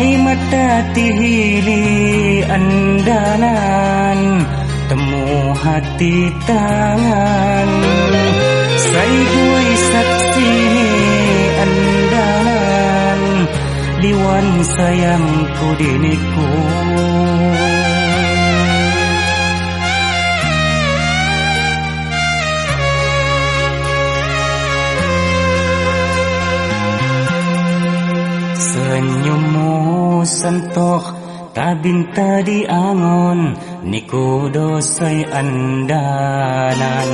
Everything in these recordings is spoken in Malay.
mata tihili andanan Temu hati tangan Sai gue saksi andanan Liwan sayangku diniku sentuh tabinta di angon Niku dosai andanan.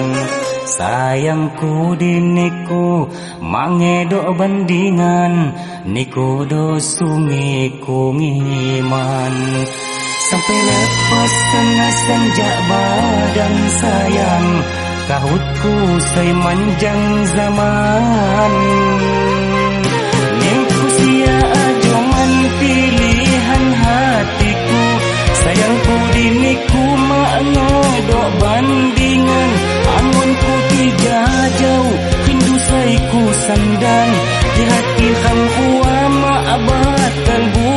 Sayangku di niku mangedok bandingan Niku dosungiku ngiman. Sampai lepas tengah senja badan sayang Kahutku say manjang zaman dok bandingan Angonku tiga jauh. Hindu saiku sandang Di hati hang uama abad kalbu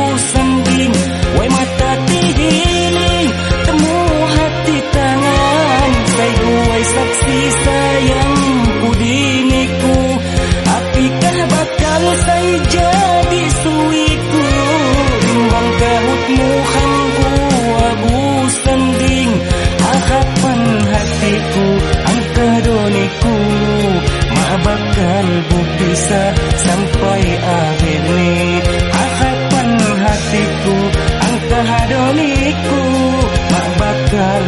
bakal bisa sampai akhir ni. Harapan hatiku angka hadoniku Mak bakal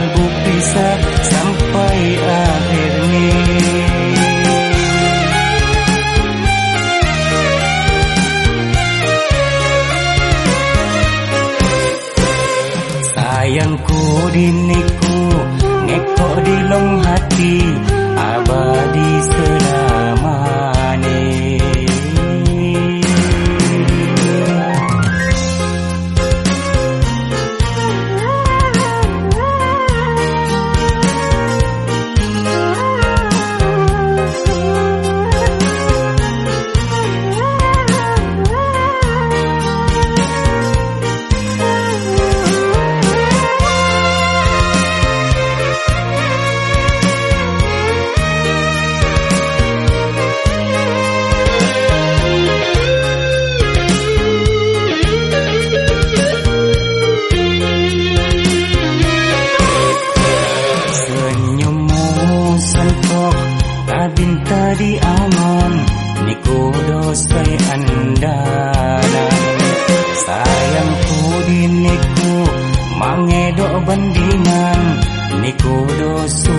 bisa sampai akhir ni. Sayangku diniku ngekok di long hati. Abadi selamanya Binta di angon Niku dosai andalan. Sayangku di niku Mangedok bandingan Niku dosungi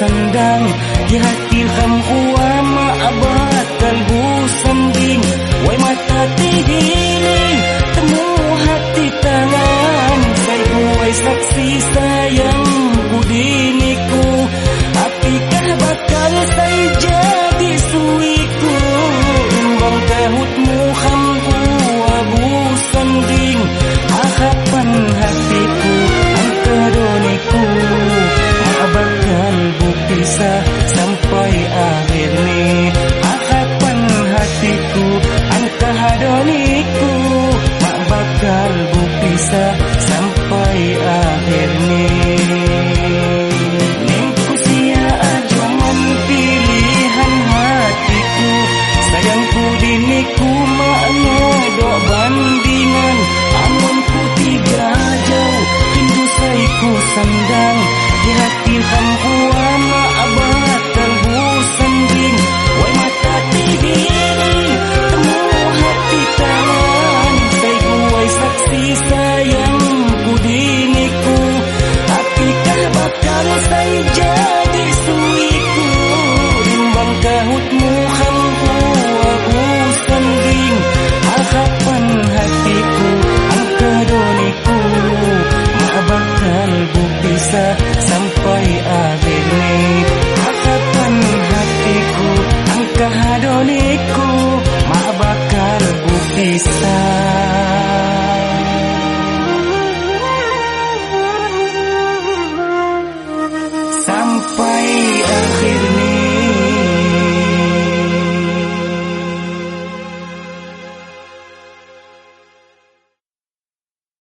sandang Di hati Sayangku diniku makna dok bandingan. Amunku tiga jauh Hindu saiku sandang. Di hati hamku I don't need